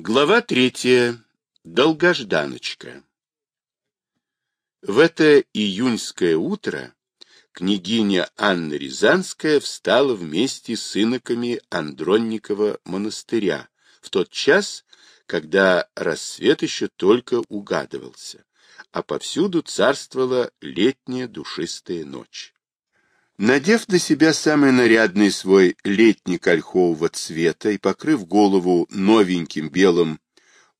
Глава третья. Долгожданочка. В это июньское утро княгиня Анна Рязанская встала вместе с иноками Андронникова монастыря в тот час, когда рассвет еще только угадывался, а повсюду царствовала летняя душистая ночь. Надев на себя самый нарядный свой летний ольхового цвета и покрыв голову новеньким белым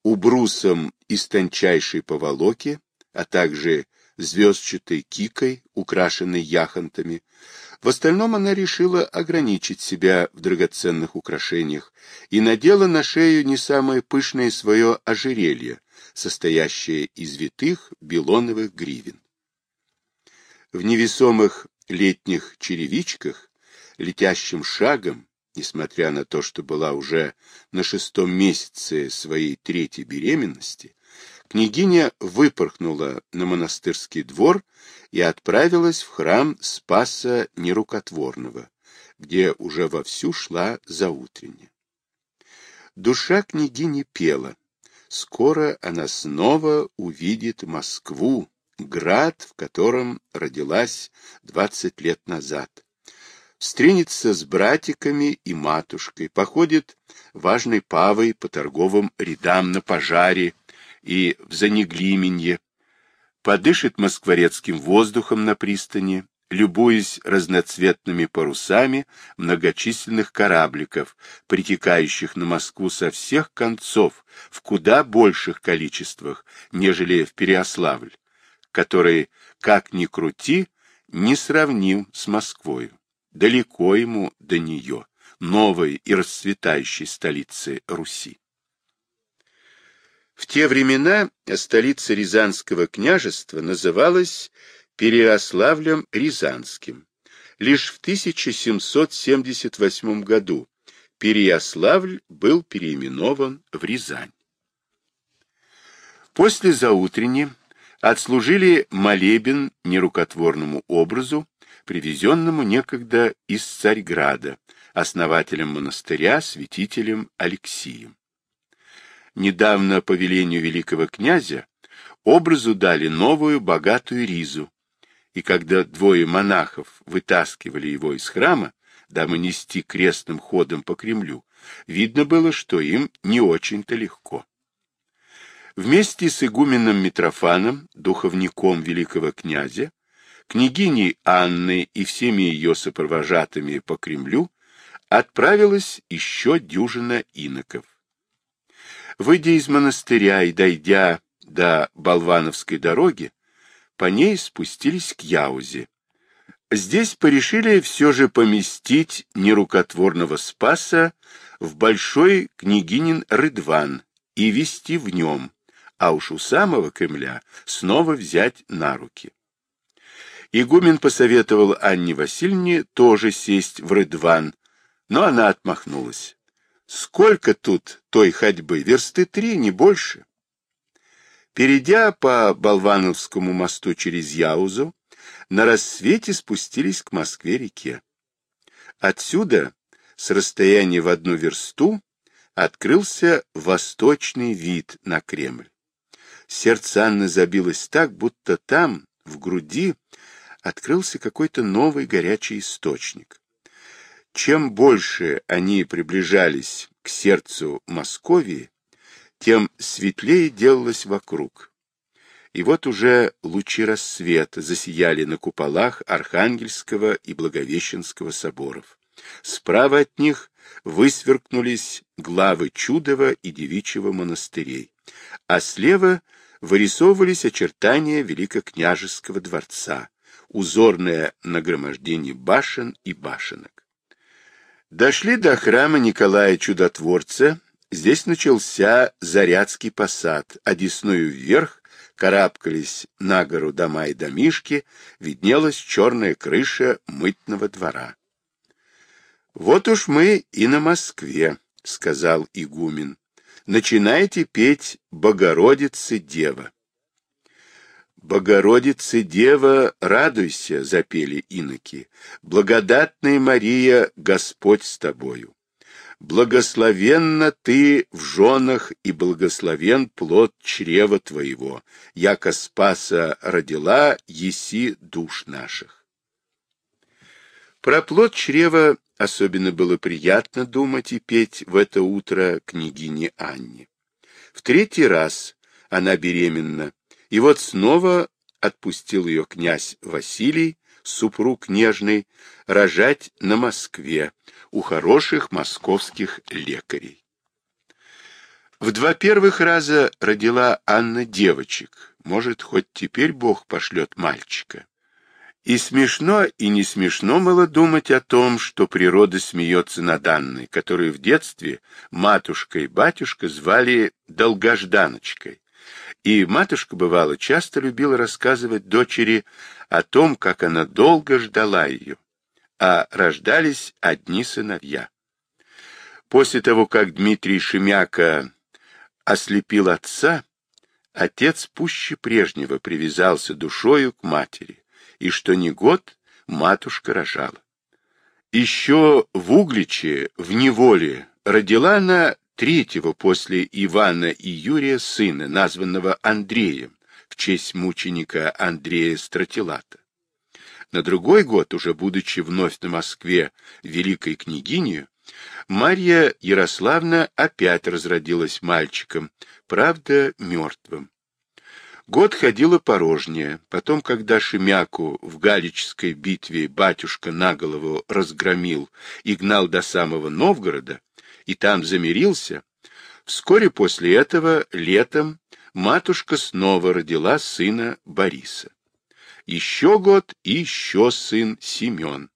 убрусом из тончайшей поволоки, а также звездчатой кикой, украшенной яхонтами, в остальном она решила ограничить себя в драгоценных украшениях и надела на шею не самое пышное свое ожерелье, состоящее из витых белоновых гривен. В невесомых летних черевичках, летящим шагом, несмотря на то, что была уже на шестом месяце своей третьей беременности, княгиня выпорхнула на монастырский двор и отправилась в храм Спаса Нерукотворного, где уже вовсю шла заутренне. Душа княгини пела. Скоро она снова увидит Москву, град, в котором родилась двадцать лет назад. Встретится с братиками и матушкой, походит важной павой по торговым рядам на пожаре и в Занеглименье, подышит москворецким воздухом на пристани, любуясь разноцветными парусами многочисленных корабликов, притекающих на Москву со всех концов в куда больших количествах, нежели в Переославль, который, как ни крути, не сравним с Москвою. Далеко ему до нее, новой и расцветающей столицы Руси. В те времена столица Рязанского княжества называлась Переославлем Рязанским. Лишь в 1778 году Переяславль был переименован в Рязань. После заутренни отслужили молебен нерукотворному образу, привезенному некогда из Царьграда, основателем монастыря, святителем Алексием. Недавно по велению великого князя образу дали новую богатую ризу, и когда двое монахов вытаскивали его из храма, дабы нести крестным ходом по Кремлю, видно было, что им не очень-то легко. Вместе с игуменом Митрофаном, духовником великого князя, княгиней Анной и всеми ее сопровожатыми по Кремлю отправилась еще дюжина иноков. Выйдя из монастыря и дойдя до Болвановской дороги, по ней спустились к Яузе. Здесь порешили все же поместить нерукотворного Спаса в большой княгинин Рыдван и вести в нем, а уж у самого Кремля снова взять на руки. Игумен посоветовал Анне Васильевне тоже сесть в Рыдван, но она отмахнулась. Сколько тут той ходьбы? Версты три, не больше. Перейдя по Болвановскому мосту через Яузу, на рассвете спустились к Москве-реке. Отсюда, с расстояния в одну версту, открылся восточный вид на Кремль. Сердце Анны забилось так, будто там, в груди, открылся какой-то новый горячий источник. Чем больше они приближались к сердцу Московии, тем светлее делалось вокруг. И вот уже лучи рассвета засияли на куполах Архангельского и Благовещенского соборов. Справа от них высверкнулись главы Чудова и Девичьего монастырей, а слева вырисовывались очертания Великокняжеского дворца, узорное нагромождение башен и башенок. Дошли до храма Николая Чудотворца, здесь начался Зарядский посад, десною вверх карабкались на гору дома и домишки, виднелась черная крыша мытного двора. «Вот уж мы и на Москве», — сказал игумен начинайте петь «Богородице Дева». «Богородице Дева, радуйся!» — запели иноки. «Благодатная Мария, Господь с тобою! Благословенна ты в женах, и благословен плод чрева твоего, яко спаса родила, еси душ наших. Про плод чрева особенно было приятно думать и петь в это утро княгине Анне. В третий раз она беременна, и вот снова отпустил ее князь Василий, супруг нежный, рожать на Москве у хороших московских лекарей. В два первых раза родила Анна девочек, может, хоть теперь Бог пошлет мальчика. И смешно, и не смешно было думать о том, что природа смеется над Анной, которую в детстве матушка и батюшка звали Долгожданочкой. И матушка, бывало, часто любила рассказывать дочери о том, как она долго ждала ее, а рождались одни сыновья. После того, как Дмитрий Шемяка ослепил отца, отец пуще прежнего привязался душою к матери, и что ни год матушка рожала. Еще в Угличе, в неволе, родила она третьего после Ивана и Юрия сына, названного Андреем, в честь мученика Андрея Стратилата. На другой год, уже будучи вновь на Москве великой княгинью, Марья Ярославна опять разродилась мальчиком, правда, мертвым. Год ходила порожняя, потом, когда Шемяку в Галической битве батюшка на голову разгромил и гнал до самого Новгорода, и там замирился, вскоре после этого, летом, матушка снова родила сына Бориса. Еще год и еще сын Семен.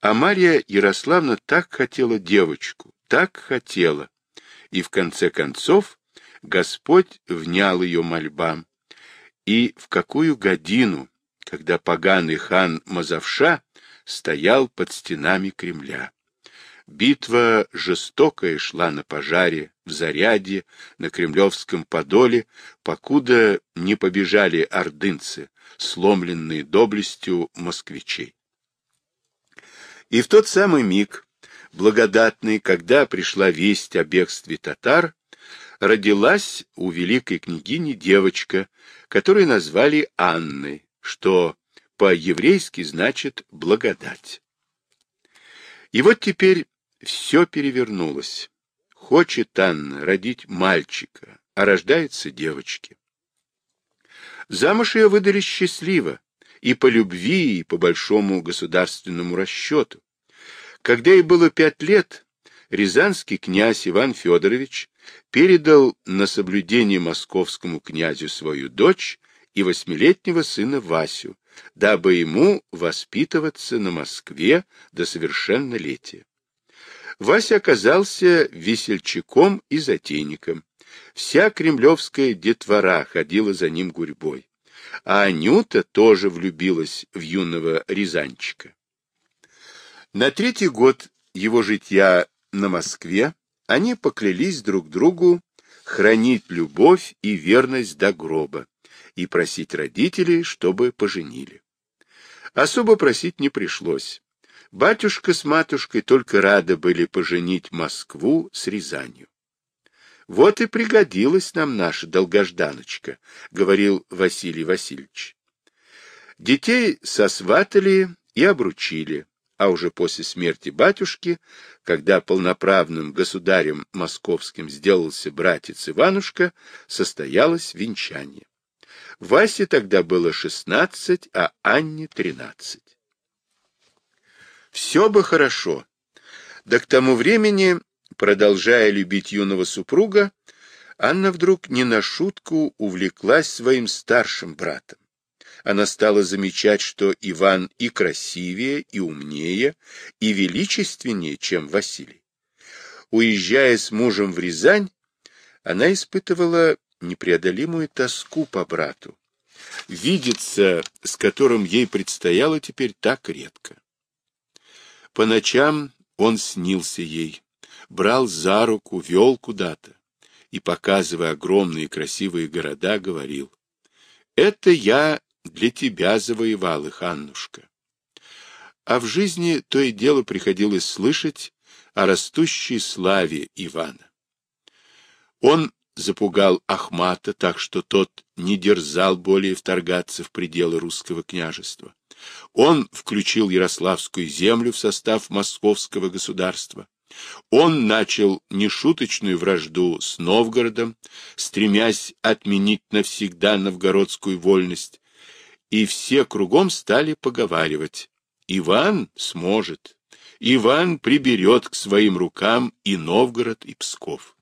А Марья Ярославна так хотела девочку, так хотела, и в конце концов Господь внял ее мольбам. И в какую годину, когда поганый хан Мазавша стоял под стенами Кремля. Битва жестокая шла на пожаре, в заряде, на Кремлевском подоле, покуда не побежали ордынцы, сломленные доблестью москвичей. И в тот самый миг, благодатный, когда пришла весть о бегстве татар, родилась у великой княгини девочка, которую назвали Анной, что по-еврейски значит «благодать». И вот теперь все перевернулось. Хочет Анна родить мальчика, а рождается девочки. Замуж ее выдали счастливо, и по любви, и по большому государственному расчету. Когда ей было пять лет, рязанский князь Иван Федорович передал на соблюдение московскому князю свою дочь и восьмилетнего сына Васю, дабы ему воспитываться на Москве до совершеннолетия. Вася оказался весельчаком и затейником. Вся кремлевская детвора ходила за ним гурьбой. А Анюта тоже влюбилась в юного рязанчика. На третий год его житья на Москве они поклялись друг другу хранить любовь и верность до гроба и просить родителей, чтобы поженили. Особо просить не пришлось. Батюшка с матушкой только рады были поженить Москву с Рязанью. Вот и пригодилась нам наша долгожданочка, говорил Василий Васильевич. Детей сосватали и обручили а уже после смерти батюшки, когда полноправным государем московским сделался братец Иванушка, состоялось венчание. Васе тогда было шестнадцать, а Анне тринадцать. Все бы хорошо. Да к тому времени, продолжая любить юного супруга, Анна вдруг не на шутку увлеклась своим старшим братом она стала замечать, что Иван и красивее, и умнее, и величественнее, чем Василий. Уезжая с мужем в Рязань, она испытывала непреодолимую тоску по брату, видеться с которым ей предстояло теперь так редко. По ночам он снился ей, брал за руку, вел куда-то и, показывая огромные красивые города, говорил, «Это я для тебя завоевал их, Аннушка. А в жизни то и дело приходилось слышать о растущей славе Ивана. Он запугал Ахмата так, что тот не дерзал более вторгаться в пределы русского княжества. Он включил Ярославскую землю в состав московского государства. Он начал нешуточную вражду с Новгородом, стремясь отменить навсегда новгородскую вольность, и все кругом стали поговаривать. Иван сможет, Иван приберет к своим рукам и Новгород, и Псков.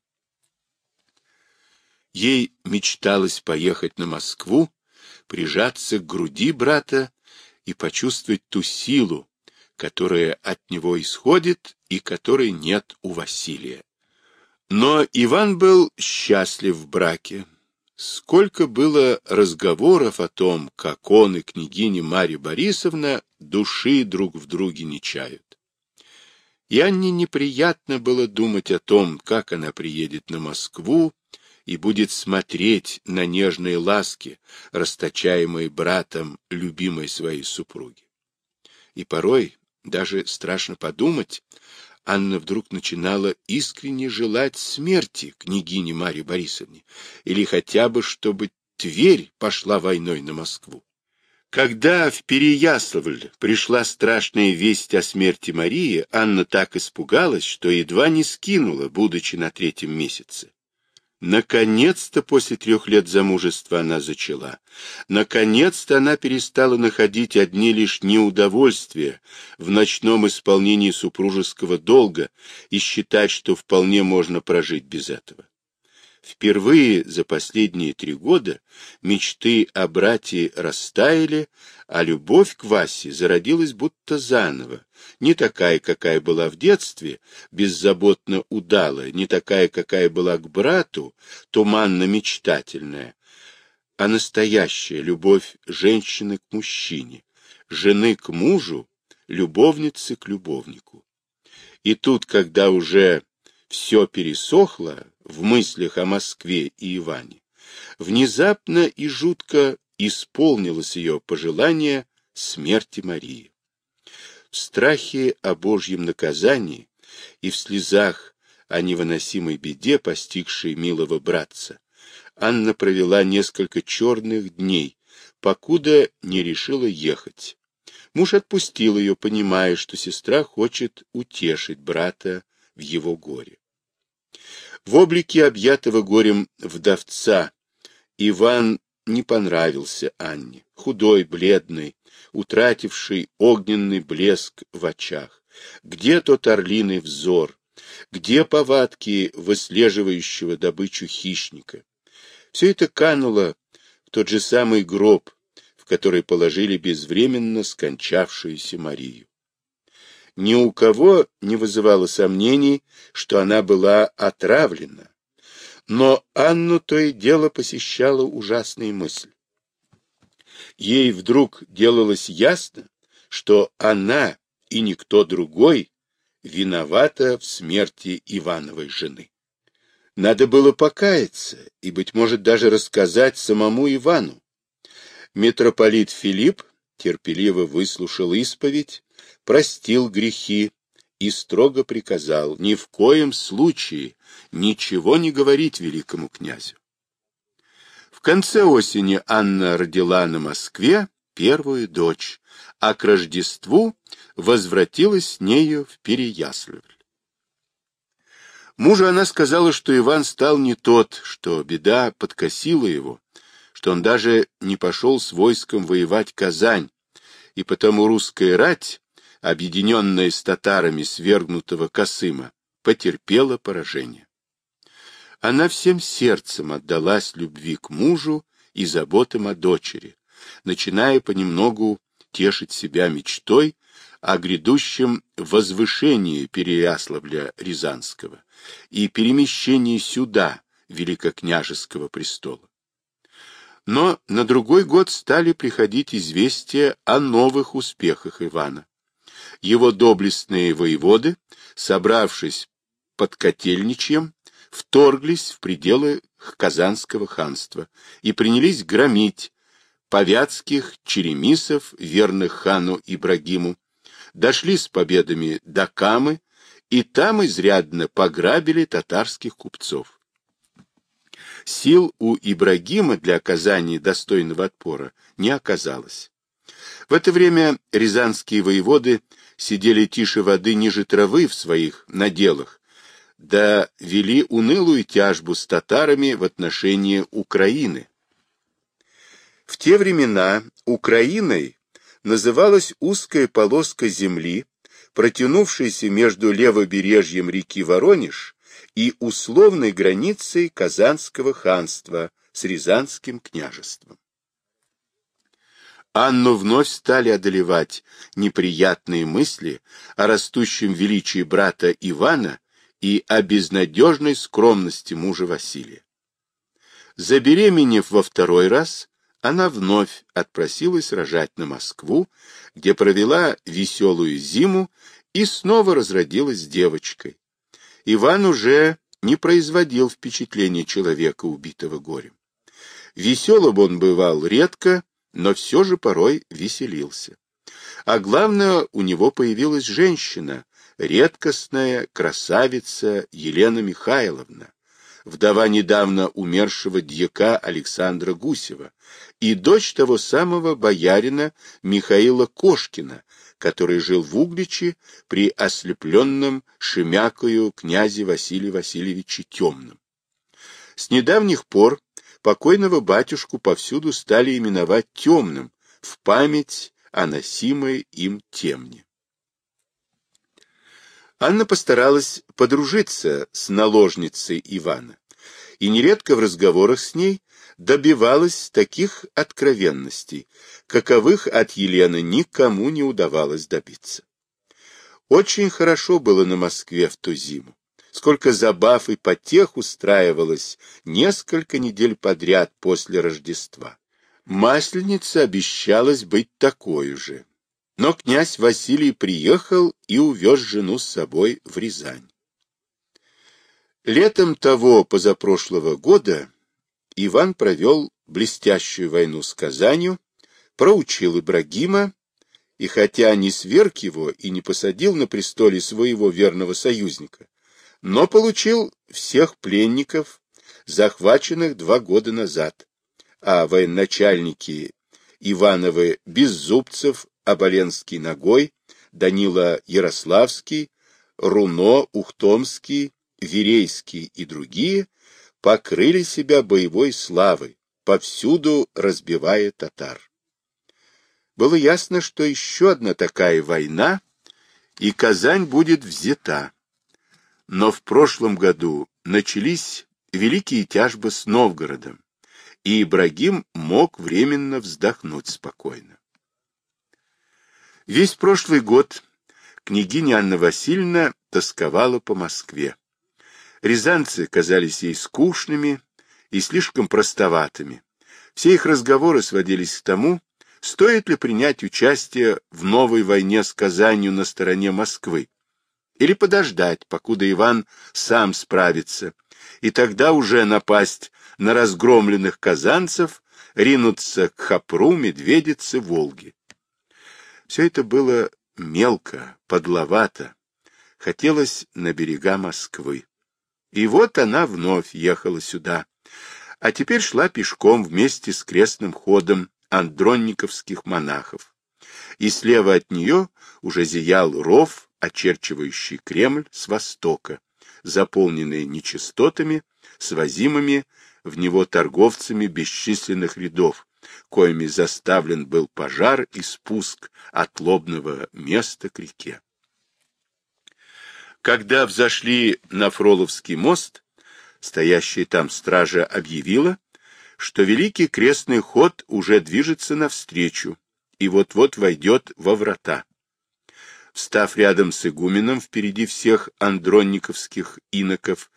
Ей мечталось поехать на Москву, прижаться к груди брата и почувствовать ту силу, которая от него исходит и которой нет у Василия. Но Иван был счастлив в браке. Сколько было разговоров о том, как он и княгиня Марья Борисовна души друг в друге не чают. И Анне неприятно было думать о том, как она приедет на Москву, и будет смотреть на нежные ласки, расточаемые братом любимой своей супруги. И порой, даже страшно подумать, Анна вдруг начинала искренне желать смерти княгине Марье Борисовне, или хотя бы, чтобы Тверь пошла войной на Москву. Когда в Переяславль пришла страшная весть о смерти Марии, Анна так испугалась, что едва не скинула, будучи на третьем месяце. Наконец-то после трех лет замужества она зачала. Наконец-то она перестала находить одни лишь неудовольствия в ночном исполнении супружеского долга и считать, что вполне можно прожить без этого. Впервые за последние три года мечты о брате растаяли, а любовь к Васе зародилась будто заново, не такая, какая была в детстве, беззаботно удалая, не такая, какая была к брату, туманно-мечтательная, а настоящая любовь женщины к мужчине, жены к мужу, любовницы к любовнику. И тут, когда уже все пересохло в мыслях о Москве и Иване, внезапно и жутко исполнилось ее пожелание смерти Марии. В страхе о Божьем наказании и в слезах о невыносимой беде, постигшей милого братца, Анна провела несколько черных дней, покуда не решила ехать. Муж отпустил ее, понимая, что сестра хочет утешить брата в его горе. В облике объятого горем вдовца Иван не понравился Анне, худой, бледный, утративший огненный блеск в очах. Где тот орлиный взор? Где повадки выслеживающего добычу хищника? Все это кануло в тот же самый гроб, в который положили безвременно скончавшуюся Марию ни у кого не вызывало сомнений, что она была отравлена. Но Анну то и дело посещала ужасная мысль. Ей вдруг делалось ясно, что она и никто другой виновата в смерти Ивановой жены. Надо было покаяться и, быть может, даже рассказать самому Ивану. Митрополит Филипп терпеливо выслушал исповедь простил грехи и строго приказал ни в коем случае ничего не говорить великому князю. В конце осени Анна родила на Москве первую дочь, а к Рождеству возвратилась с нею в Переяславль. Мужу она сказала, что Иван стал не тот, что беда подкосила его, что он даже не пошел с войском воевать Казань, и потому русская рать объединенная с татарами свергнутого Касыма, потерпела поражение. Она всем сердцем отдалась любви к мужу и заботам о дочери, начиная понемногу тешить себя мечтой о грядущем возвышении Переяславля Рязанского и перемещении сюда Великокняжеского престола. Но на другой год стали приходить известия о новых успехах Ивана его доблестные воеводы, собравшись под Котельничьем, вторглись в пределы Казанского ханства и принялись громить повятских черемисов, верных хану Ибрагиму, дошли с победами до Камы и там изрядно пограбили татарских купцов. Сил у Ибрагима для оказания достойного отпора не оказалось. В это время рязанские воеводы сидели тише воды ниже травы в своих наделах, да вели унылую тяжбу с татарами в отношении Украины. В те времена Украиной называлась узкая полоска земли, протянувшаяся между левобережьем реки Воронеж и условной границей Казанского ханства с Рязанским княжеством. Анну вновь стали одолевать неприятные мысли о растущем величии брата Ивана и о безнадежной скромности мужа Василия. Забеременев во второй раз, она вновь отпросилась рожать на Москву, где провела веселую зиму и снова разродилась девочкой. Иван уже не производил впечатления человека, убитого горем. Веселым он бывал редко, но все же порой веселился. А главное, у него появилась женщина, редкостная красавица Елена Михайловна, вдова недавно умершего дьяка Александра Гусева, и дочь того самого боярина Михаила Кошкина, который жил в Угличе при ослепленном Шемякою князе Василии Васильевиче Темном. С недавних пор покойного батюшку повсюду стали именовать Темным в память о носимой им темне. Анна постаралась подружиться с наложницей Ивана, и нередко в разговорах с ней добивалась таких откровенностей, каковых от Елены никому не удавалось добиться. Очень хорошо было на Москве в ту зиму. Сколько забав и потех устраивалось несколько недель подряд после Рождества. Масленица обещалась быть такой же. Но князь Василий приехал и увез жену с собой в Рязань. Летом того позапрошлого года Иван провел блестящую войну с Казанью, проучил Ибрагима, и хотя не сверг его и не посадил на престоле своего верного союзника, но получил всех пленников, захваченных два года назад, а военачальники Ивановы Беззубцев, Оболенский Ногой, Данила Ярославский, Руно Ухтомский, Верейский и другие покрыли себя боевой славой, повсюду разбивая татар. Было ясно, что еще одна такая война, и Казань будет взята. Но в прошлом году начались великие тяжбы с Новгородом, и Ибрагим мог временно вздохнуть спокойно. Весь прошлый год княгиня Анна Васильевна тосковала по Москве. Рязанцы казались ей скучными и слишком простоватыми. Все их разговоры сводились к тому, стоит ли принять участие в новой войне с Казанью на стороне Москвы, или подождать, покуда Иван сам справится, и тогда уже напасть на разгромленных казанцев, ринуться к Хапру, Медведице, Волге. Все это было мелко, подловато, хотелось на берега Москвы. И вот она вновь ехала сюда, а теперь шла пешком вместе с крестным ходом андронниковских монахов. И слева от нее уже зиял ров очерчивающий Кремль с востока, заполненный нечистотами, свозимыми в него торговцами бесчисленных рядов, коими заставлен был пожар и спуск от лобного места к реке. Когда взошли на Фроловский мост, стоящая там стража объявила, что Великий Крестный ход уже движется навстречу и вот-вот войдет во врата. Встав рядом с игуменом впереди всех андронниковских иноков,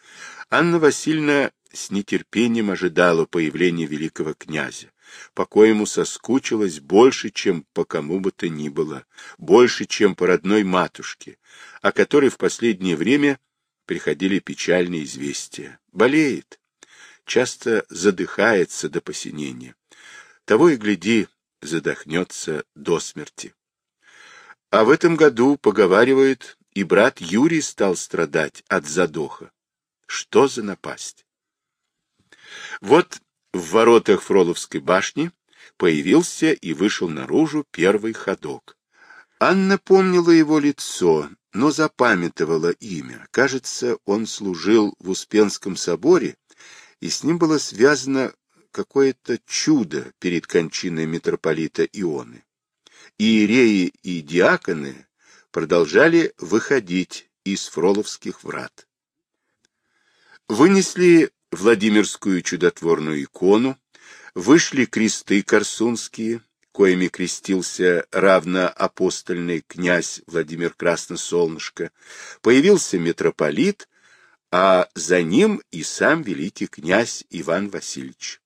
Анна Васильевна с нетерпением ожидала появления великого князя, по коему соскучилась больше, чем по кому бы то ни было, больше, чем по родной матушке, о которой в последнее время приходили печальные известия. Болеет, часто задыхается до посинения. Того и гляди, задохнется до смерти. А в этом году, поговаривают, и брат Юрий стал страдать от задоха. Что за напасть? Вот в воротах Фроловской башни появился и вышел наружу первый ходок. Анна помнила его лицо, но запамятовала имя. Кажется, он служил в Успенском соборе, и с ним было связано какое-то чудо перед кончиной митрополита Ионы. Иереи и диаконы продолжали выходить из Фроловских врат. Вынесли Владимирскую чудотворную икону, вышли кресты корсунские, коими крестился равноапостольный князь Владимир Красносолнышко, появился митрополит, а за ним и сам великий князь Иван Васильевич.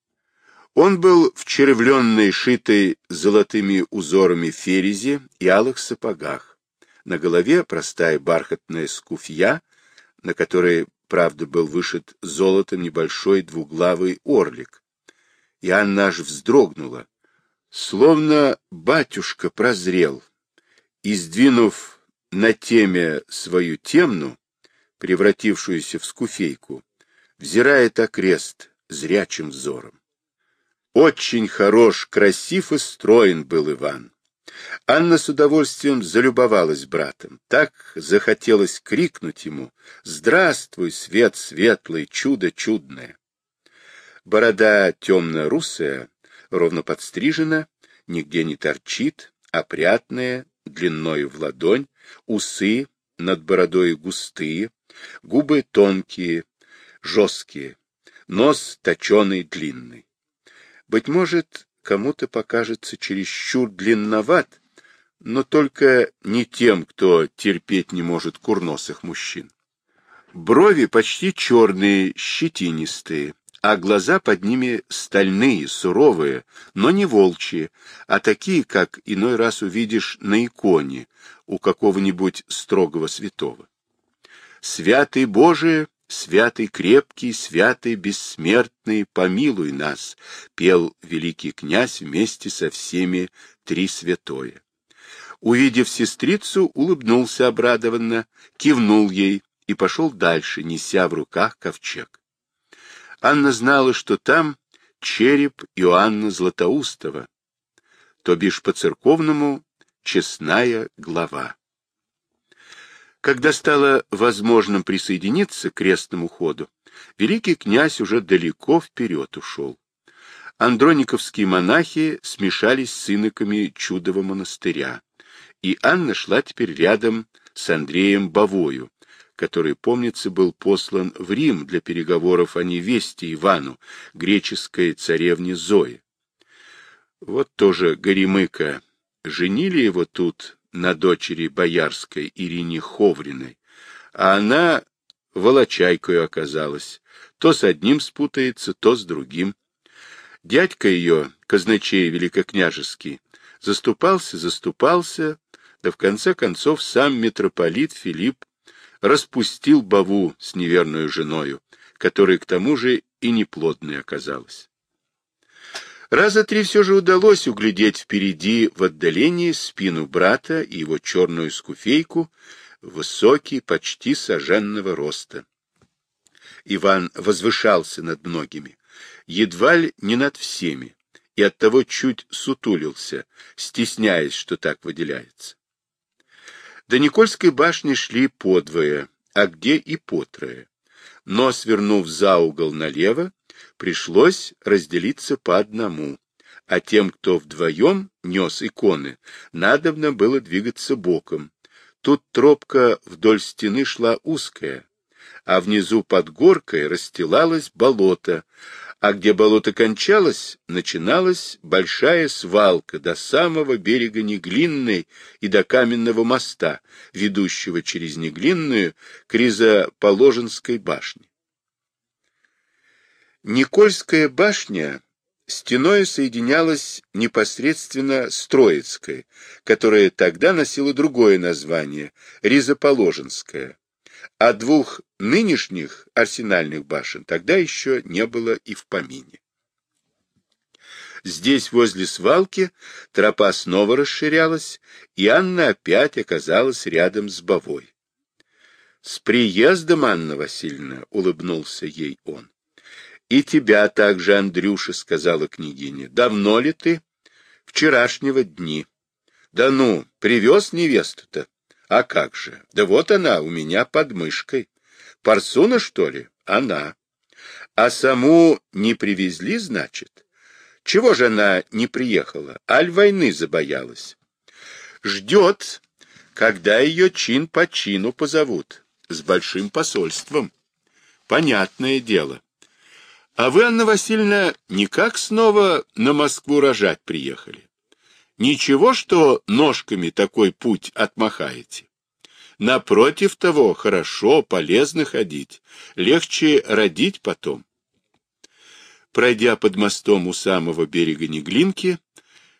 Он был в червленной, шитой золотыми узорами ферезе и алых сапогах. На голове простая бархатная скуфья, на которой, правда, был вышит золотом небольшой двуглавый орлик. И Анна аж вздрогнула, словно батюшка прозрел, и, сдвинув на теме свою темну, превратившуюся в скуфейку, взирает окрест зрячим взором. Очень хорош, красив и строен был Иван. Анна с удовольствием залюбовалась братом. Так захотелось крикнуть ему «Здравствуй, свет светлый, чудо чудное!» Борода темно-русая, ровно подстрижена, нигде не торчит, опрятная, длиною в ладонь, усы над бородой густые, губы тонкие, жесткие, нос точеный, длинный. Быть может, кому-то покажется чересчур длинноват, но только не тем, кто терпеть не может курносых мужчин. Брови почти черные, щетинистые, а глаза под ними стальные, суровые, но не волчьи, а такие, как иной раз увидишь на иконе у какого-нибудь строгого святого. Святый Божие «Святый крепкий, святый бессмертный, помилуй нас!» — пел великий князь вместе со всеми три святое. Увидев сестрицу, улыбнулся обрадованно, кивнул ей и пошел дальше, неся в руках ковчег. Анна знала, что там череп Иоанна Златоустова, то бишь по-церковному честная глава. Когда стало возможным присоединиться к крестному ходу, великий князь уже далеко вперед ушел. Андрониковские монахи смешались с иноками чудового монастыря, и Анна шла теперь рядом с Андреем Бавою, который, помнится, был послан в Рим для переговоров о невесте Ивану, греческой царевне Зои. Вот тоже Горемыка. Женили его тут на дочери боярской Ирине Ховриной, а она волочайкою оказалась, то с одним спутается, то с другим. Дядька ее, казначей великокняжеский, заступался, заступался, да в конце концов сам митрополит Филипп распустил Баву с неверную женою, которая к тому же и неплодной оказалась. Раза три все же удалось углядеть впереди в отдалении спину брата и его черную скуфейку, высокий, почти соженного роста. Иван возвышался над многими, едва ли не над всеми, и оттого чуть сутулился, стесняясь, что так выделяется. До Никольской башни шли подвое, а где и потрое. Но, свернув за угол налево, пришлось разделиться по одному, а тем, кто вдвоем нес иконы, надобно было двигаться боком. Тут тропка вдоль стены шла узкая, а внизу под горкой расстилалось болото, а где болото кончалось, начиналась большая свалка до самого берега Неглинной и до каменного моста, ведущего через Неглинную к Ризоположенской башне. Никольская башня стеной соединялась непосредственно с Троицкой, которая тогда носила другое название — Ризоположенская, а двух нынешних арсенальных башен тогда еще не было и в помине. Здесь, возле свалки, тропа снова расширялась, и Анна опять оказалась рядом с Бовой. С приездом, Анна Васильевна, — улыбнулся ей он. — И тебя также, Андрюша, — сказала княгиня. — Давно ли ты? — Вчерашнего дни. — Да ну, привез невесту-то? А как же? Да вот она, у меня под мышкой. Парсуна, что ли? Она. А саму не привезли, значит? Чего же она не приехала? Аль войны забоялась. Ждет, когда ее чин по чину позовут с большим посольством. Понятное дело. А вы, Анна Васильевна, никак снова на Москву рожать приехали? Ничего, что ножками такой путь отмахаете? Напротив того, хорошо, полезно ходить, легче родить потом. Пройдя под мостом у самого берега Неглинки,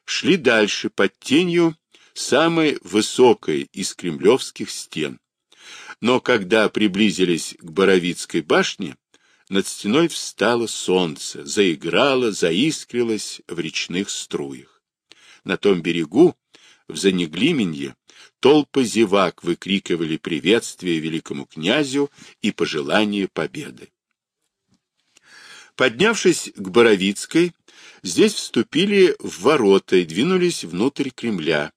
шли дальше под тенью самой высокой из кремлевских стен, но когда приблизились к Боровицкой башне, над стеной встало солнце, заиграло, заискрилось в речных струях. На том берегу, в Занеглименье, толпы зевак выкрикивали приветствие великому князю и пожелание победы. Поднявшись к Боровицкой, здесь вступили в ворота и двинулись внутрь Кремля,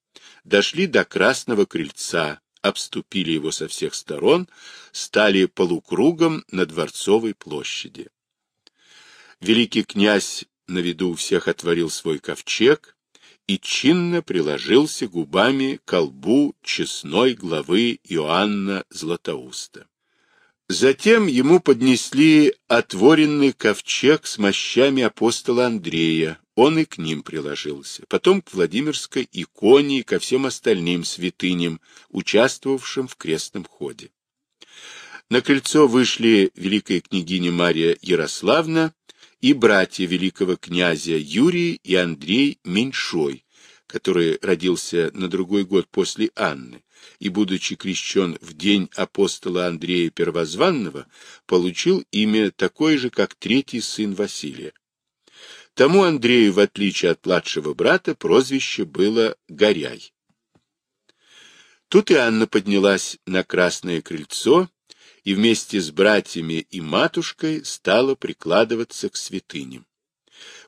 дошли до Красного крыльца, обступили его со всех сторон, стали полукругом на Дворцовой площади. Великий князь на виду у всех отворил свой ковчег и чинно приложился губами к колбу честной главы Иоанна Златоуста. Затем ему поднесли отворенный ковчег с мощами апостола Андрея, он и к ним приложился, потом к Владимирской иконе и ко всем остальным святыням, участвовавшим в крестном ходе. На крыльцо вышли великая княгиня Мария Ярославна и братья великого князя Юрий и Андрей Меньшой, который родился на другой год после Анны и, будучи крещен в день апостола Андрея Первозванного, получил имя такое же, как третий сын Василия. Тому Андрею, в отличие от младшего брата, прозвище было Горяй. Тут и Анна поднялась на красное крыльцо и вместе с братьями и матушкой стала прикладываться к святыням.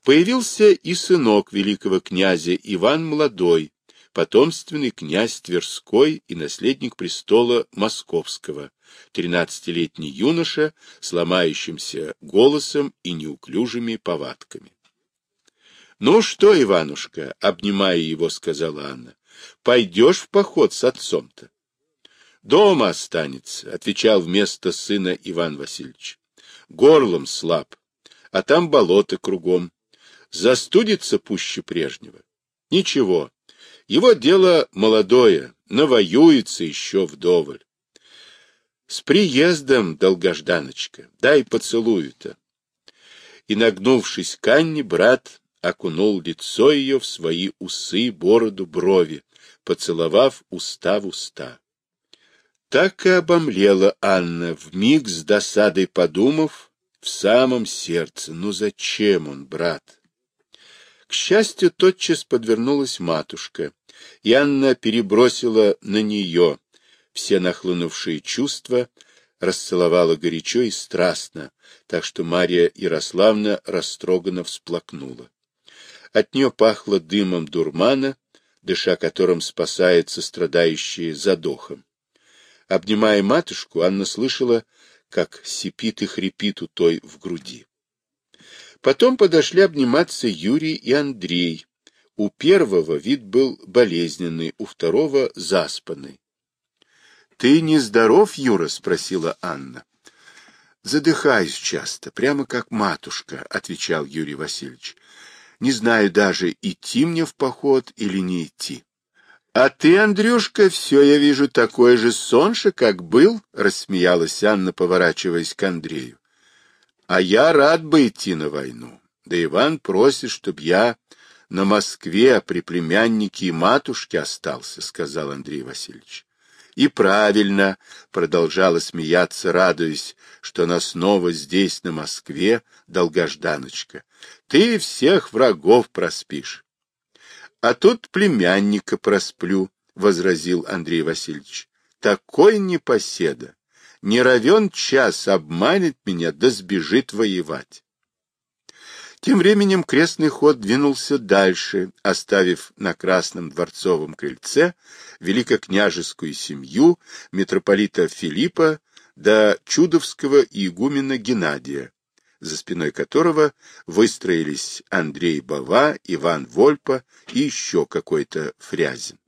Появился и сынок великого князя Иван Младой, потомственный князь Тверской и наследник престола Московского, тринадцатилетний юноша с ломающимся голосом и неуклюжими повадками. «Ну что, Иванушка?» — обнимая его, сказала Анна. «Пойдешь в поход с отцом-то?» «Дома останется», — отвечал вместо сына Иван Васильевич. «Горлом слаб, а там болото кругом. Застудится пуще прежнего. Ничего, его дело молодое, навоюется еще вдоволь. С приездом, долгожданочка, дай поцелую-то. И, нагнувшись к Анне, брат окунул лицо ее в свои усы, бороду, брови, поцеловав уста в уста. Так и обомлела Анна, вмиг с досадой подумав, в самом сердце, ну зачем он, брат? К счастью, тотчас подвернулась матушка, и Анна перебросила на нее все нахлынувшие чувства, расцеловала горячо и страстно, так что Марья Ярославна растроганно всплакнула. От нее пахло дымом дурмана, дыша которым спасается страдающие задохом. Обнимая матушку, Анна слышала, как сипит и хрипит у той в груди. Потом подошли обниматься Юрий и Андрей. У первого вид был болезненный, у второго — заспанный. — Ты не здоров, Юра? — спросила Анна. — Задыхаюсь часто, прямо как матушка, — отвечал Юрий Васильевич. Не знаю даже, идти мне в поход или не идти. — А ты, Андрюшка, все, я вижу, такой же сонше, как был, — рассмеялась Анна, поворачиваясь к Андрею. — А я рад бы идти на войну. Да Иван просит, чтоб я на Москве при племяннике и матушке остался, — сказал Андрей Васильевич. И правильно, продолжала смеяться, радуясь, что она снова здесь, на Москве, долгожданочка. Ты всех врагов проспишь. А тут племянника просплю, возразил Андрей Васильевич. Такой непоседа. Не равен час обманет меня, да сбежит воевать. Тем временем крестный ход двинулся дальше, оставив на Красном дворцовом крыльце великокняжескую семью митрополита Филиппа до чудовского игумена Геннадия, за спиной которого выстроились Андрей Бава, Иван Вольпа и еще какой-то Фрязин.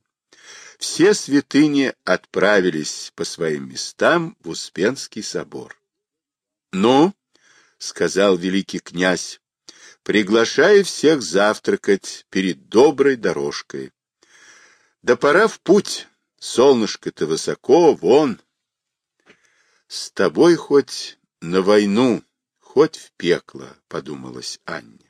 Все святыни отправились по своим местам в Успенский собор. — Ну, — сказал великий князь, — приглашаю всех завтракать перед доброй дорожкой. Да пора в путь, солнышко-то высоко, вон. С тобой хоть на войну, хоть в пекло, — подумалась Анне.